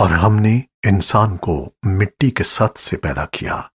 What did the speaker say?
और हमने इंसान को मिट्टी के सत से पैदा किया।